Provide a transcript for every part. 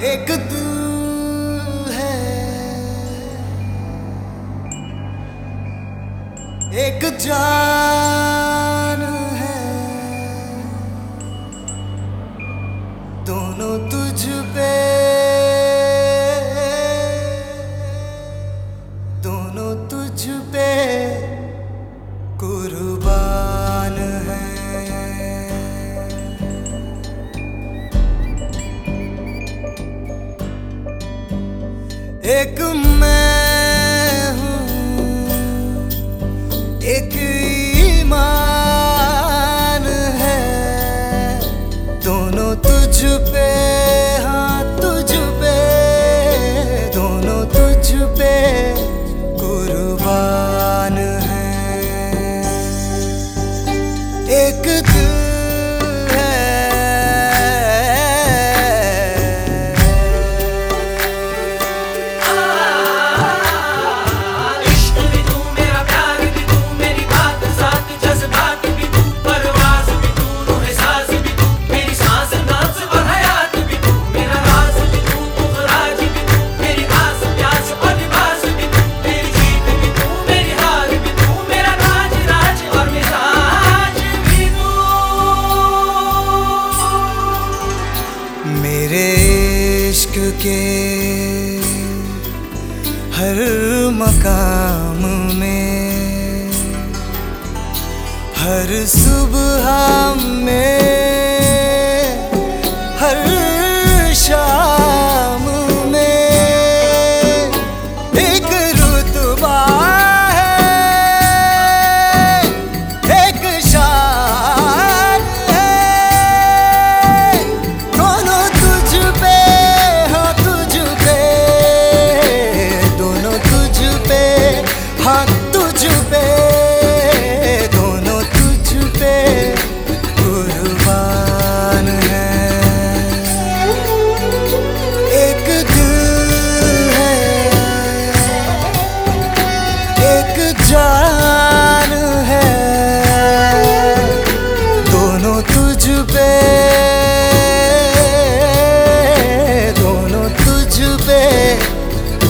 एक दिल है। एक जान है। दोनों एक मैं हूँ, एक ईमान है। दोनों तुझ पे हाँ तुझ पे। दोनों तुझ पे कुर्बान है। एक दिल इश्क के हर मकाम में हर सुबह में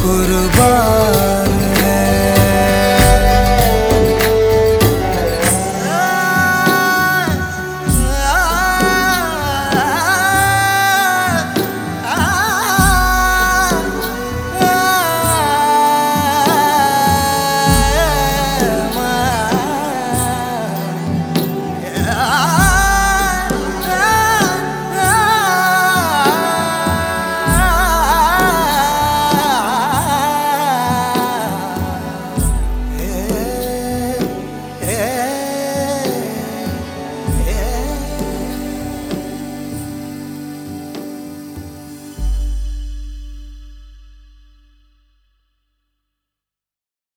কুরবান